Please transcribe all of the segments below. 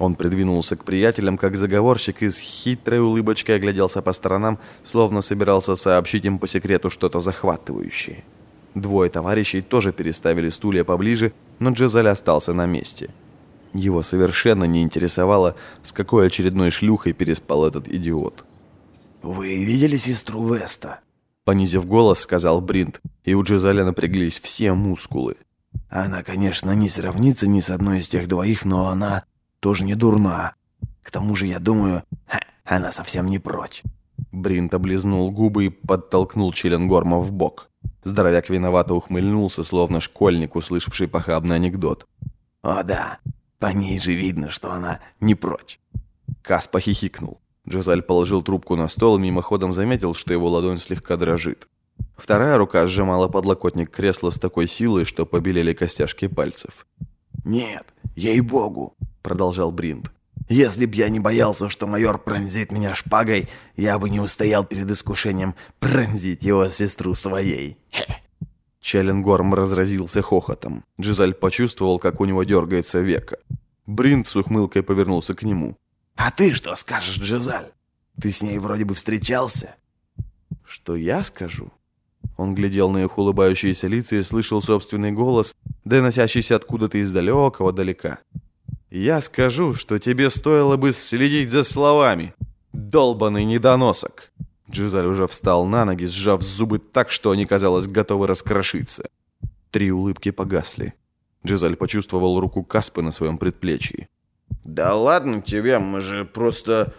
Он придвинулся к приятелям, как заговорщик, и с хитрой улыбочкой огляделся по сторонам, словно собирался сообщить им по секрету что-то захватывающее. Двое товарищей тоже переставили стулья поближе, но Джезаль остался на месте. Его совершенно не интересовало, с какой очередной шлюхой переспал этот идиот. «Вы видели сестру Веста?» Понизив голос, сказал Бринт, и у Джезаля напряглись все мускулы. «Она, конечно, не сравнится ни с одной из тех двоих, но она тоже не дурна. К тому же, я думаю, ха, она совсем не прочь». Бринт облизнул губы и подтолкнул Челенгорма в бок. Здоровяк виновато ухмыльнулся, словно школьник, услышавший похабный анекдот. «О да, по ней же видно, что она не прочь». Кас похихикнул. Джозаль положил трубку на стол и мимоходом заметил, что его ладонь слегка дрожит. Вторая рука сжимала подлокотник кресла с такой силой, что побелели костяшки пальцев. «Нет, ей-богу», — продолжал Бринд. «Если б я не боялся, что майор пронзит меня шпагой, я бы не устоял перед искушением пронзить его сестру своей». Челленгорм разразился хохотом. Джизаль почувствовал, как у него дергается века. Бринд с ухмылкой повернулся к нему. «А ты что скажешь, Джизаль? Ты с ней вроде бы встречался?» «Что я скажу?» Он глядел на их улыбающиеся лица и слышал собственный голос, доносящийся откуда-то из далекого далека. «Я скажу, что тебе стоило бы следить за словами, долбанный недоносок!» Джизаль уже встал на ноги, сжав зубы так, что они, казалось, готовы раскрошиться. Три улыбки погасли. Джизаль почувствовал руку Каспы на своем предплечье. «Да ладно тебе, мы же просто...»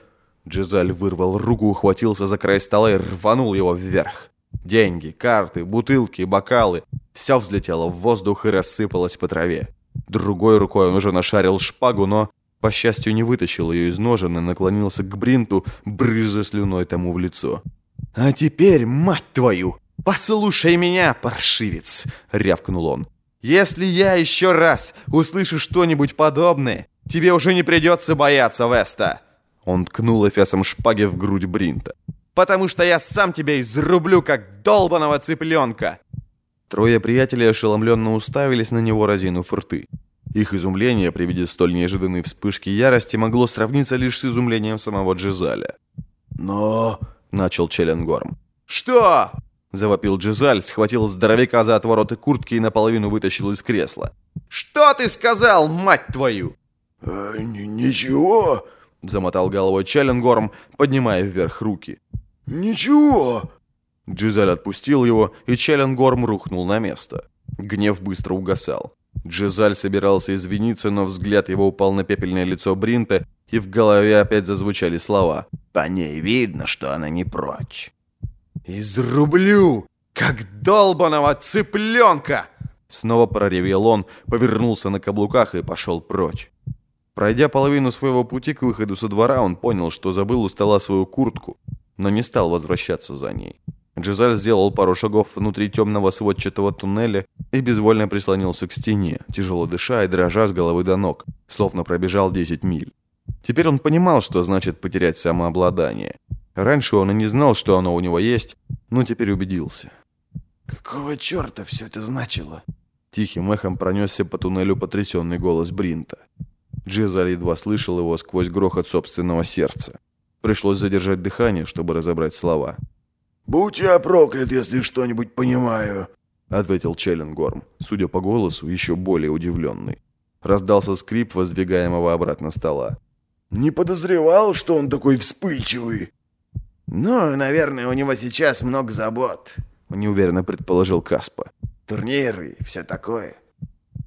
Джизаль вырвал руку, ухватился за край стола и рванул его вверх. Деньги, карты, бутылки, бокалы — все взлетело в воздух и рассыпалось по траве. Другой рукой он уже нашарил шпагу, но, по счастью, не вытащил ее из ножен и наклонился к Бринту, брызжа слюной тому в лицо. «А теперь, мать твою, послушай меня, паршивец!» — рявкнул он. «Если я еще раз услышу что-нибудь подобное, тебе уже не придется бояться Веста!» Он ткнул эфесом шпаги в грудь Бринта потому что я сам тебя изрублю, как долбаного цыпленка!» Трое приятелей ошеломленно уставились на него, разинув рты. Их изумление при виде столь неожиданной вспышки ярости могло сравниться лишь с изумлением самого Джизаля. «Но...» — начал Челленгорм. «Что?» — завопил Джизаль, схватил здоровяка за отвороты куртки и наполовину вытащил из кресла. «Что ты сказал, мать твою?» э, «Ничего», — замотал головой Челленгорм, поднимая вверх руки. «Ничего!» Джизель отпустил его, и Челленгорм рухнул на место. Гнев быстро угасал. Джизаль собирался извиниться, но взгляд его упал на пепельное лицо Бринта, и в голове опять зазвучали слова. «По ней видно, что она не прочь». «Изрублю, как долбаного цыпленка!» Снова проревел он, повернулся на каблуках и пошел прочь. Пройдя половину своего пути к выходу со двора, он понял, что забыл у стола свою куртку но не стал возвращаться за ней. Джизаль сделал пару шагов внутри темного сводчатого туннеля и безвольно прислонился к стене, тяжело дыша и дрожа с головы до ног, словно пробежал 10 миль. Теперь он понимал, что значит потерять самообладание. Раньше он и не знал, что оно у него есть, но теперь убедился. «Какого черта все это значило?» Тихим эхом пронесся по туннелю потрясенный голос Бринта. Джизаль едва слышал его сквозь грохот собственного сердца. Пришлось задержать дыхание, чтобы разобрать слова. «Будь я проклят, если что-нибудь понимаю», — ответил Челленгорм, судя по голосу, еще более удивленный. Раздался скрип воздвигаемого обратно стола. «Не подозревал, что он такой вспыльчивый». «Ну, наверное, у него сейчас много забот», — неуверенно предположил Каспа. «Турниры и все такое».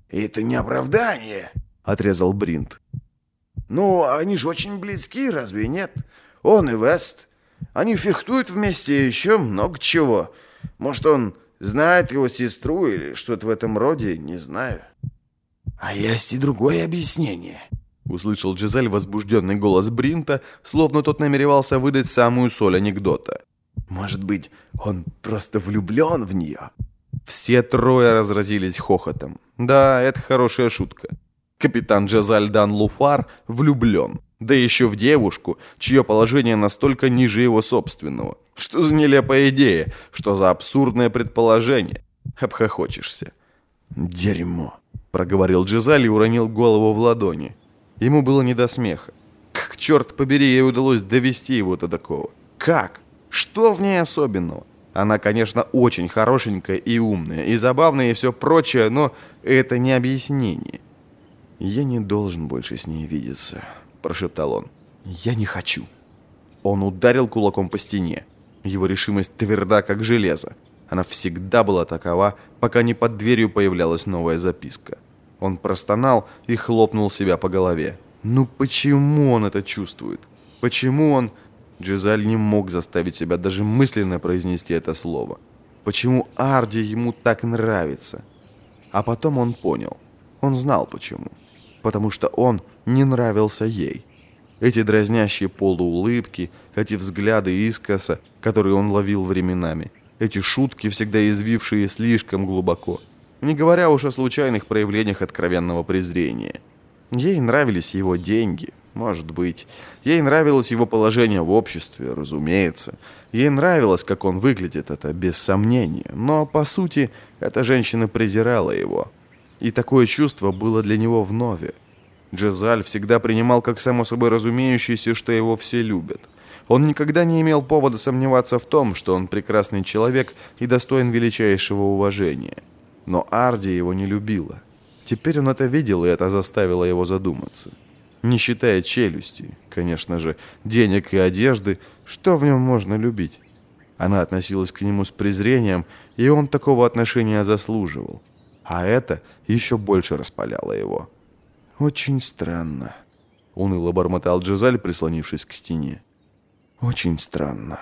«Это не оправдание», — отрезал Бринт. «Ну, они же очень близки, разве нет? Он и Вест. Они фехтуют вместе еще много чего. Может, он знает его сестру или что-то в этом роде, не знаю». «А есть и другое объяснение», — услышал Джизель возбужденный голос Бринта, словно тот намеревался выдать самую соль анекдота. «Может быть, он просто влюблен в нее?» Все трое разразились хохотом. Да, это хорошая шутка. Капитан Джазальдан Луфар влюблен. Да еще в девушку, чье положение настолько ниже его собственного. Что за нелепая идея? Что за абсурдное предположение? Обхохочешься. «Дерьмо», — проговорил Джизаль и уронил голову в ладони. Ему было не до смеха. Как, черт побери, ей удалось довести его до такого? Как? Что в ней особенного? Она, конечно, очень хорошенькая и умная, и забавная, и все прочее, но это не объяснение. «Я не должен больше с ней видеться», – прошептал он. «Я не хочу». Он ударил кулаком по стене. Его решимость тверда, как железо. Она всегда была такова, пока не под дверью появлялась новая записка. Он простонал и хлопнул себя по голове. Ну почему он это чувствует? Почему он... Джизаль не мог заставить себя даже мысленно произнести это слово. Почему Арди ему так нравится? А потом он понял. Он знал почему. Потому что он не нравился ей. Эти дразнящие полуулыбки, эти взгляды искоса, которые он ловил временами, эти шутки, всегда извившие слишком глубоко, не говоря уж о случайных проявлениях откровенного презрения. Ей нравились его деньги, может быть. Ей нравилось его положение в обществе, разумеется. Ей нравилось, как он выглядит, это без сомнения. Но, по сути, эта женщина презирала его. И такое чувство было для него вновь. Джезаль всегда принимал как само собой разумеющееся, что его все любят. Он никогда не имел повода сомневаться в том, что он прекрасный человек и достоин величайшего уважения. Но Арди его не любила. Теперь он это видел, и это заставило его задуматься. Не считая челюсти, конечно же, денег и одежды, что в нем можно любить? Она относилась к нему с презрением, и он такого отношения заслуживал. А это еще больше распаляло его. «Очень странно», — уныло бормотал Джизаль, прислонившись к стене. «Очень странно».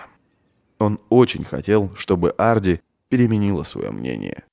Он очень хотел, чтобы Арди переменила свое мнение.